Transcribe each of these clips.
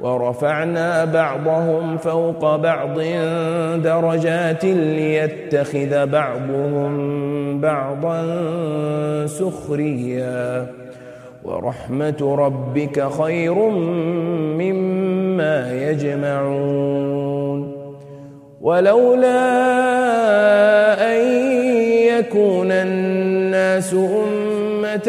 ورفعنا بعضهم فوق بعض درجات ليتخذ بعضهم بعضا سخريا. ورحمة ربك خير مما يجمعون. ولولا أن يكون الناس أمة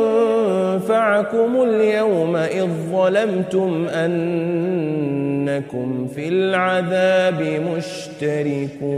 ينفعكم اليوم إذ ظلمتم أنكم في العذاب مشتركون